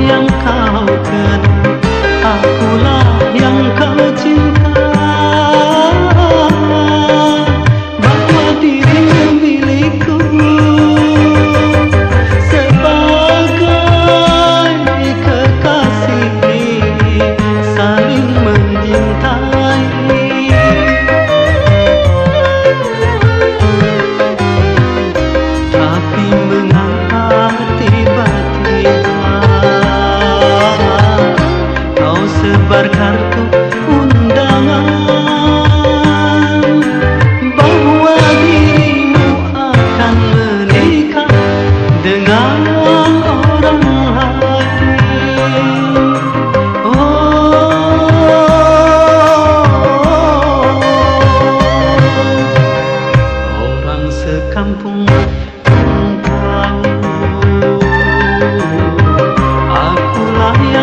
yang kau kenang akulah yang kau Maria.